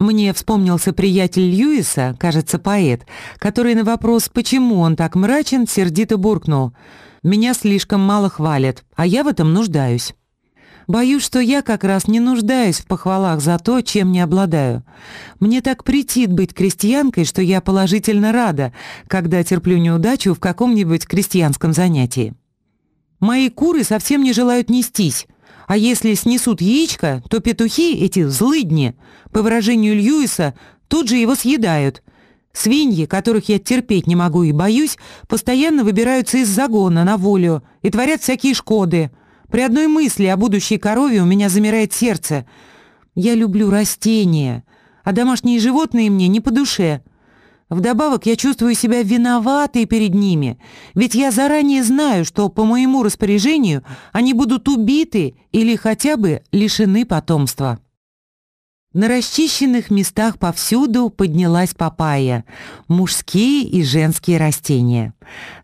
Мне вспомнился приятель Льюиса, кажется, поэт, который на вопрос, почему он так мрачен, сердито буркнул. «Меня слишком мало хвалят, а я в этом нуждаюсь». Боюсь, что я как раз не нуждаюсь в похвалах за то, чем не обладаю. Мне так претит быть крестьянкой, что я положительно рада, когда терплю неудачу в каком-нибудь крестьянском занятии. Мои куры совсем не желают нестись, а если снесут яичко, то петухи, эти злыдни, по выражению Льюиса, тут же его съедают. Свиньи, которых я терпеть не могу и боюсь, постоянно выбираются из загона на волю и творят всякие шкоды. При одной мысли о будущей корове у меня замирает сердце. Я люблю растения, а домашние животные мне не по душе. Вдобавок я чувствую себя виноватой перед ними, ведь я заранее знаю, что по моему распоряжению они будут убиты или хотя бы лишены потомства. На расчищенных местах повсюду поднялась папайя, мужские и женские растения.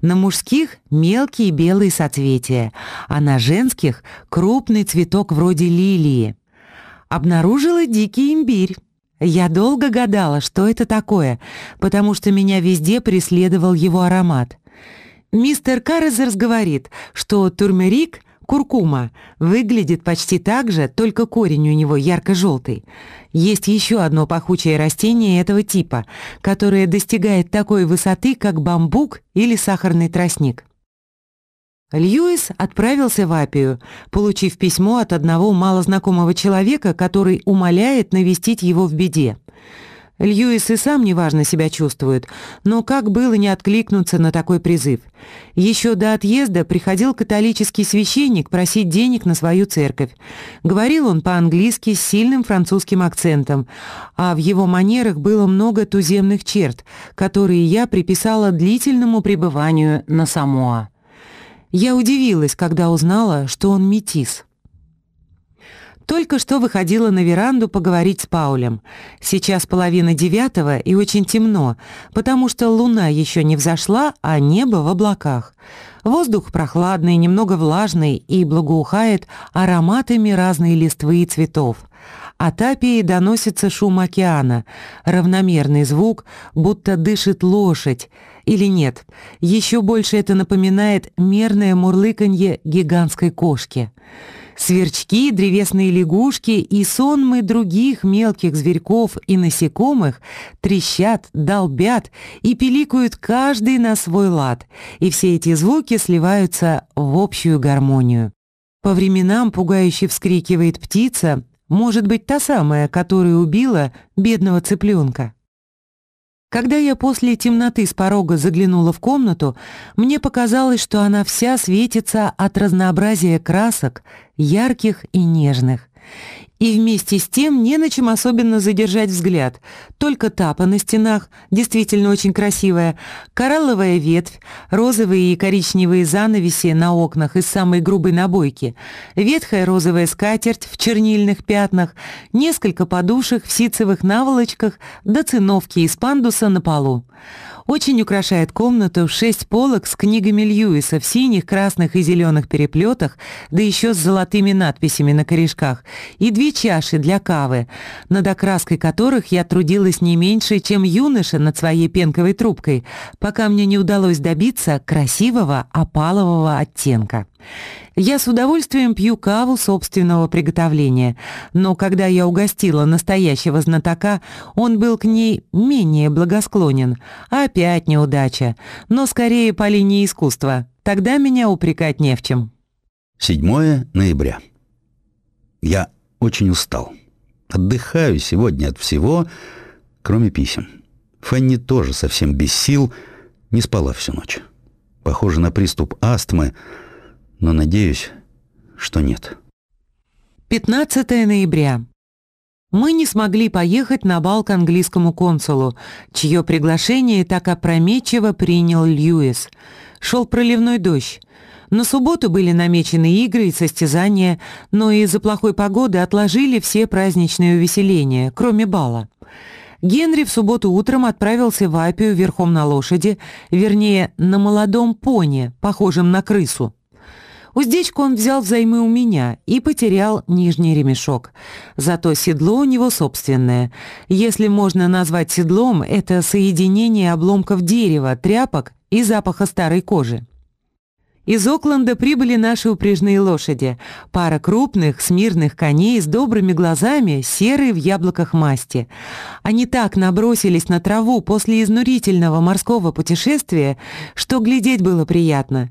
На мужских мелкие белые соцветия, а на женских крупный цветок вроде лилии. Обнаружила дикий имбирь. Я долго гадала, что это такое, потому что меня везде преследовал его аромат. Мистер Каррезерс говорит, что турмерик Куркума выглядит почти так же, только корень у него ярко-желтый. Есть еще одно пахучее растение этого типа, которое достигает такой высоты, как бамбук или сахарный тростник. Льюис отправился в Апию, получив письмо от одного малознакомого человека, который умоляет навестить его в беде. Льюис и сам неважно себя чувствует, но как было не откликнуться на такой призыв? Еще до отъезда приходил католический священник просить денег на свою церковь. Говорил он по-английски с сильным французским акцентом, а в его манерах было много туземных черт, которые я приписала длительному пребыванию на Самоа. Я удивилась, когда узнала, что он метис. Только что выходила на веранду поговорить с Паулем. Сейчас половина девятого и очень темно, потому что луна еще не взошла, а небо в облаках. Воздух прохладный, немного влажный и благоухает ароматами разной листвы и цветов. От Апии доносится шум океана, равномерный звук, будто дышит лошадь, или нет, еще больше это напоминает мерное мурлыканье гигантской кошки. Сверчки, древесные лягушки и сонмы других мелких зверьков и насекомых трещат, долбят и пиликают каждый на свой лад, и все эти звуки сливаются в общую гармонию. По временам пугающе вскрикивает птица, может быть, та самая, которая убила бедного цыпленка. Когда я после темноты с порога заглянула в комнату, мне показалось, что она вся светится от разнообразия красок, ярких и нежных. И вместе с тем не на чем особенно задержать взгляд. Только тапа на стенах, действительно очень красивая, коралловая ветвь, розовые и коричневые занавеси на окнах из самой грубой набойки, ветхая розовая скатерть в чернильных пятнах, несколько подушек в ситцевых наволочках до циновки из пандуса на полу. Очень украшает комнату шесть полок с книгами Льюиса в синих, красных и зеленых переплетах, да еще с золотыми надписями на корешках, и две чаши для кавы, над окраской которых я трудилась не меньше, чем юноша над своей пенковой трубкой, пока мне не удалось добиться красивого опалового оттенка. Я с удовольствием пью каву собственного приготовления, но когда я угостила настоящего знатока, он был к ней менее благосклонен. Опять неудача, но скорее по линии искусства. Тогда меня упрекать не в чем. 7 ноября. Я очень устал. Отдыхаю сегодня от всего, кроме писем. Фанни тоже совсем без сил, не спала всю ночь. Похоже на приступ астмы — но надеюсь, что нет. 15 ноября. Мы не смогли поехать на бал к английскому консулу, чье приглашение так опрометчиво принял Льюис. Шел проливной дождь. На субботу были намечены игры и состязания, но из-за плохой погоды отложили все праздничные увеселения, кроме бала. Генри в субботу утром отправился в Апию верхом на лошади, вернее, на молодом пони, похожем на крысу. Уздечку он взял взаймы у меня и потерял нижний ремешок. Зато седло у него собственное. Если можно назвать седлом, это соединение обломков дерева, тряпок и запаха старой кожи. Из Окленда прибыли наши упряжные лошади. Пара крупных, смирных коней с добрыми глазами, серые в яблоках масти. Они так набросились на траву после изнурительного морского путешествия, что глядеть было приятно.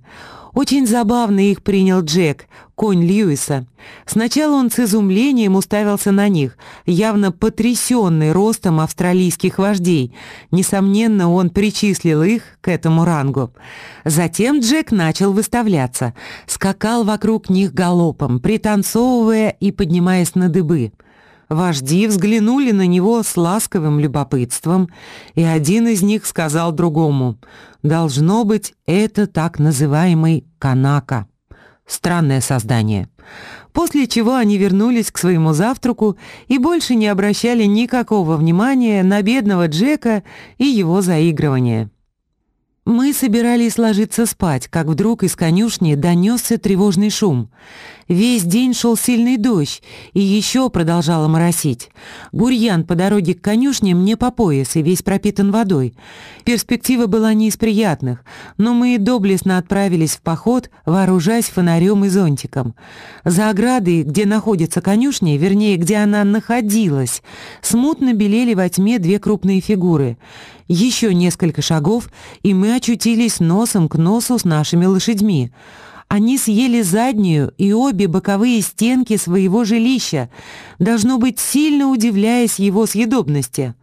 Очень забавно их принял Джек, конь Льюиса. Сначала он с изумлением уставился на них, явно потрясенный ростом австралийских вождей. Несомненно, он причислил их к этому рангу. Затем Джек начал выставляться, скакал вокруг них галопом, пританцовывая и поднимаясь на дыбы. Вожди взглянули на него с ласковым любопытством, и один из них сказал другому «Должно быть, это так называемый канака». Странное создание. После чего они вернулись к своему завтраку и больше не обращали никакого внимания на бедного Джека и его заигрывание. Мы собирались ложиться спать, как вдруг из конюшни донесся тревожный шум. Весь день шел сильный дождь, и еще продолжало моросить. Бурьян по дороге к конюшне мне по пояс и весь пропитан водой. Перспектива была не из приятных, но мы доблестно отправились в поход, вооружаясь фонарем и зонтиком. За оградой, где находится конюшня, вернее, где она находилась, смутно белели во тьме две крупные фигуры. Еще несколько шагов, и мы очутились носом к носу с нашими лошадьми. Они съели заднюю и обе боковые стенки своего жилища, должно быть, сильно удивляясь его съедобности.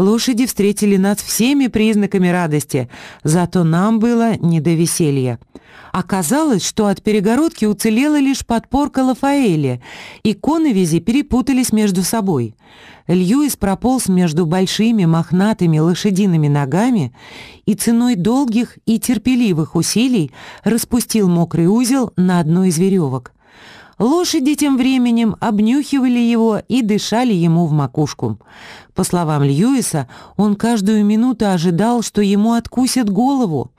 Лошади встретили нас всеми признаками радости, зато нам было не до веселья. Оказалось, что от перегородки уцелела лишь подпорка Лафаэля, и коновизи перепутались между собой. Льюис прополз между большими мохнатыми лошадиными ногами и ценой долгих и терпеливых усилий распустил мокрый узел на одной из веревок. Лошади тем временем обнюхивали его и дышали ему в макушку. По словам Льюиса, он каждую минуту ожидал, что ему откусят голову.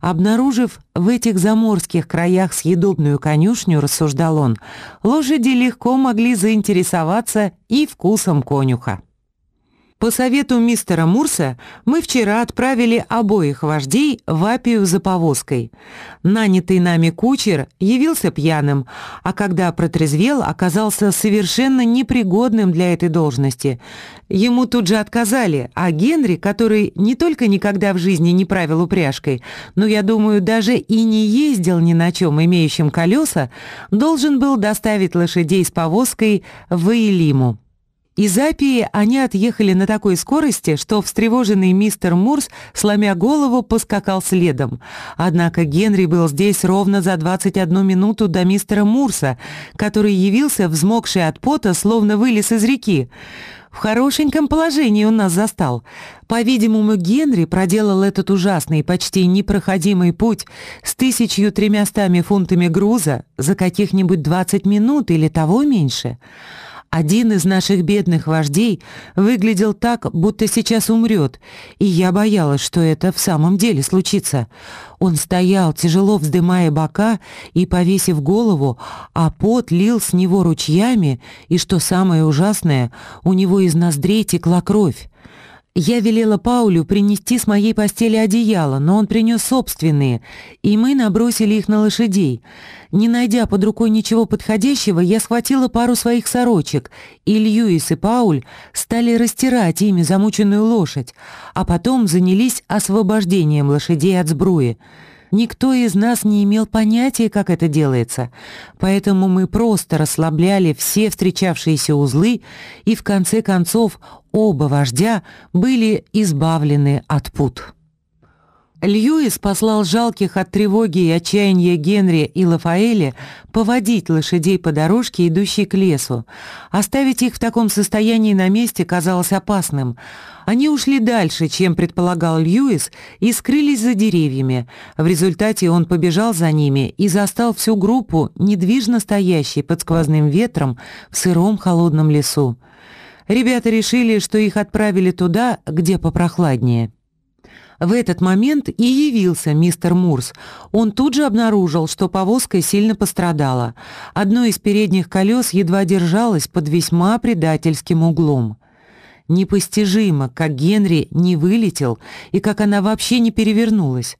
Обнаружив в этих заморских краях съедобную конюшню, рассуждал он, лошади легко могли заинтересоваться и вкусом конюха. По совету мистера Мурса мы вчера отправили обоих вождей в Апию за повозкой. Нанятый нами кучер явился пьяным, а когда протрезвел, оказался совершенно непригодным для этой должности. Ему тут же отказали, а Генри, который не только никогда в жизни не правил упряжкой, но, я думаю, даже и не ездил ни на чем, имеющим колеса, должен был доставить лошадей с повозкой в Иелиму. Из Апии они отъехали на такой скорости, что встревоженный мистер Мурс, сломя голову, поскакал следом. Однако Генри был здесь ровно за 21 минуту до мистера Мурса, который явился, взмокший от пота, словно вылез из реки. В хорошеньком положении он нас застал. По-видимому, Генри проделал этот ужасный, почти непроходимый путь с тысячью тремястами фунтами груза за каких-нибудь 20 минут или того меньше. Один из наших бедных вождей выглядел так, будто сейчас умрет, и я боялась, что это в самом деле случится. Он стоял, тяжело вздымая бока и повесив голову, а пот лил с него ручьями, и, что самое ужасное, у него из ноздрей текла кровь. Я велела Паулю принести с моей постели одеяло, но он принес собственные, и мы набросили их на лошадей. Не найдя под рукой ничего подходящего, я схватила пару своих сорочек, и Льюис и Пауль стали растирать ими замученную лошадь, а потом занялись освобождением лошадей от сбруи. Никто из нас не имел понятия, как это делается, поэтому мы просто расслабляли все встречавшиеся узлы, и в конце концов оба вождя были избавлены от пут. Льюис послал жалких от тревоги и отчаяния Генри и Лафаэля поводить лошадей по дорожке, идущей к лесу. Оставить их в таком состоянии на месте казалось опасным. Они ушли дальше, чем предполагал Льюис, и скрылись за деревьями. В результате он побежал за ними и застал всю группу, недвижно стоящей под сквозным ветром в сыром холодном лесу. Ребята решили, что их отправили туда, где попрохладнее. В этот момент и явился мистер Мурс. Он тут же обнаружил, что повозка сильно пострадала. Одно из передних колес едва держалось под весьма предательским углом. Непостижимо, как Генри не вылетел и как она вообще не перевернулась.